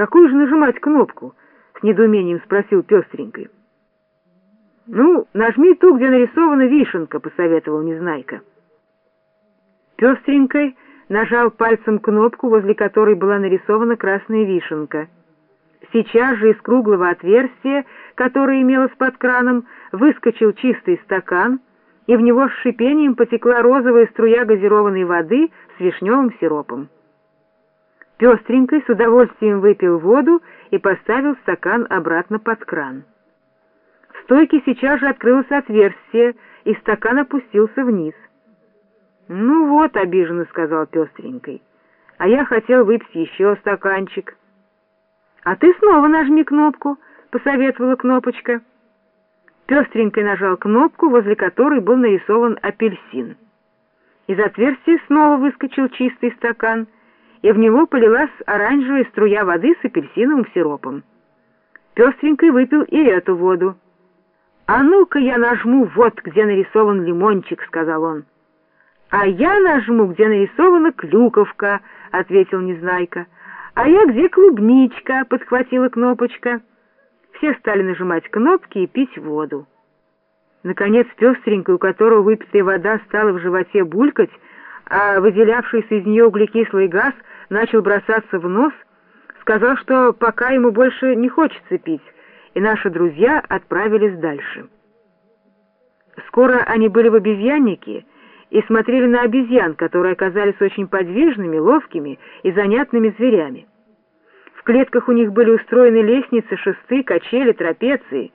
«Какую же нажимать кнопку?» — с недоумением спросил пестренькой. «Ну, нажми ту, где нарисована вишенка», — посоветовал Незнайка. Пестренькой нажал пальцем кнопку, возле которой была нарисована красная вишенка. Сейчас же из круглого отверстия, которое имелось под краном, выскочил чистый стакан, и в него с шипением потекла розовая струя газированной воды с вишневым сиропом. Пестренький с удовольствием выпил воду и поставил стакан обратно под кран. В стойке сейчас же открылось отверстие, и стакан опустился вниз. «Ну вот», — обиженно сказал пестренький, — «а я хотел выпить еще стаканчик». «А ты снова нажми кнопку», — посоветовала кнопочка. Пестренький нажал кнопку, возле которой был нарисован апельсин. Из отверстия снова выскочил чистый стакан — и в него полилась оранжевая струя воды с апельсиновым сиропом. Пестренький выпил и эту воду. «А ну-ка я нажму вот, где нарисован лимончик», — сказал он. «А я нажму, где нарисована клюковка», — ответил Незнайка. «А я где клубничка», — подхватила кнопочка. Все стали нажимать кнопки и пить воду. Наконец пестренький, у которого выпитая вода стала в животе булькать, а выделявшийся из нее углекислый газ начал бросаться в нос, сказал, что пока ему больше не хочется пить, и наши друзья отправились дальше. Скоро они были в обезьяннике и смотрели на обезьян, которые оказались очень подвижными, ловкими и занятными зверями. В клетках у них были устроены лестницы, шесты, качели, трапеции.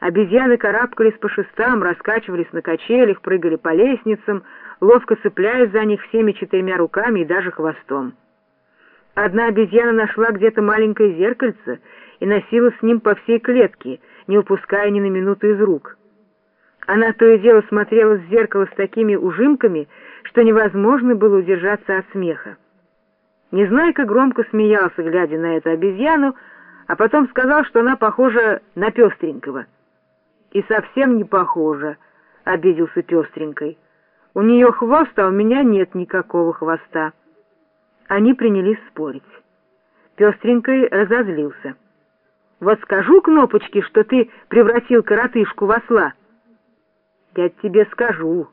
Обезьяны карабкались по шестам, раскачивались на качелях, прыгали по лестницам, ловко цепляясь за них всеми четырьмя руками и даже хвостом. Одна обезьяна нашла где-то маленькое зеркальце и носила с ним по всей клетке, не упуская ни на минуту из рук. Она то и дело смотрела в зеркало с такими ужимками, что невозможно было удержаться от смеха. Незнайка громко смеялся, глядя на эту обезьяну, а потом сказал, что она похожа на пестренького. «И совсем не похожа», — обиделся пестренькой. У нее хвост, а у меня нет никакого хвоста. Они принялись спорить. Пестренький разозлился. «Вот скажу кнопочки, что ты превратил коротышку в осла». «Я тебе скажу.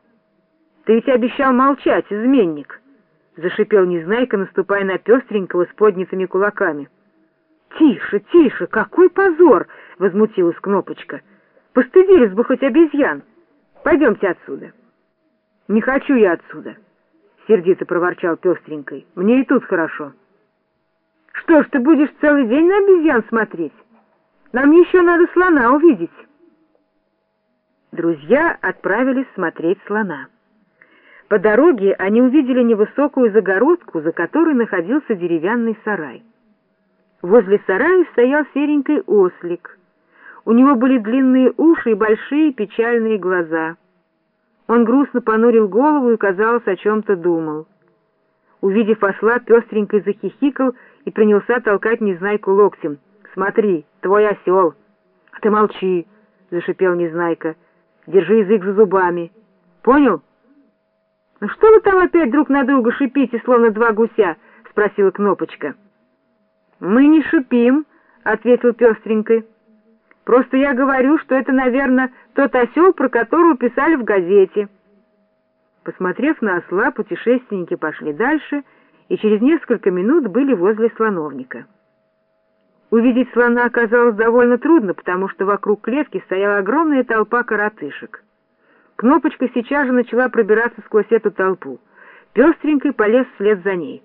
Ты ведь обещал молчать, изменник», — зашипел Незнайка, наступая на пестренького с поднятыми кулаками. «Тише, тише, какой позор!» — возмутилась кнопочка. «Постыдились бы хоть обезьян. Пойдемте отсюда». «Не хочу я отсюда», — сердито проворчал пестренькой. «Мне и тут хорошо». «Что ж, ты будешь целый день на обезьян смотреть? Нам еще надо слона увидеть». Друзья отправились смотреть слона. По дороге они увидели невысокую загородку, за которой находился деревянный сарай. Возле сарая стоял серенький ослик. У него были длинные уши и большие печальные глаза — он грустно понурил голову и, казалось, о чем-то думал. Увидев осла, пестренький захихикал и принялся толкать Незнайку локтем. «Смотри, твой осел!» «А ты молчи!» — зашипел Незнайка. «Держи язык за зубами. Понял?» «Ну что вы там опять друг на друга шипите, словно два гуся?» — спросила Кнопочка. «Мы не шипим», — ответил пестренький. Просто я говорю, что это, наверное, тот осел, про которого писали в газете». Посмотрев на осла, путешественники пошли дальше и через несколько минут были возле слоновника. Увидеть слона оказалось довольно трудно, потому что вокруг клетки стояла огромная толпа коротышек. Кнопочка сейчас же начала пробираться сквозь эту толпу. Пестренький полез вслед за ней.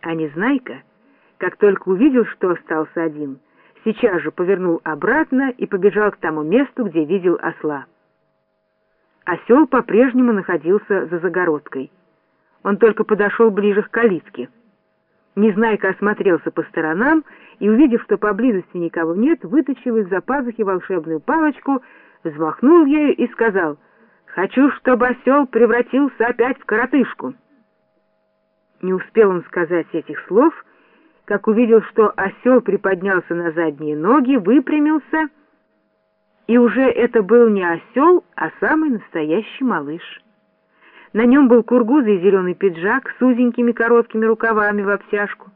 А Незнайка, как только увидел, что остался один, сейчас же повернул обратно и побежал к тому месту, где видел осла. Осел по-прежнему находился за загородкой. Он только подошел ближе к калитке. Незнайка осмотрелся по сторонам и, увидев, что поблизости никого нет, вытащил из-за пазухи волшебную палочку, взмахнул ею и сказал «Хочу, чтобы осел превратился опять в коротышку». Не успел он сказать этих слов — как увидел, что осел приподнялся на задние ноги, выпрямился, и уже это был не осел, а самый настоящий малыш. На нем был кургузый зеленый пиджак с узенькими короткими рукавами в обтяжку.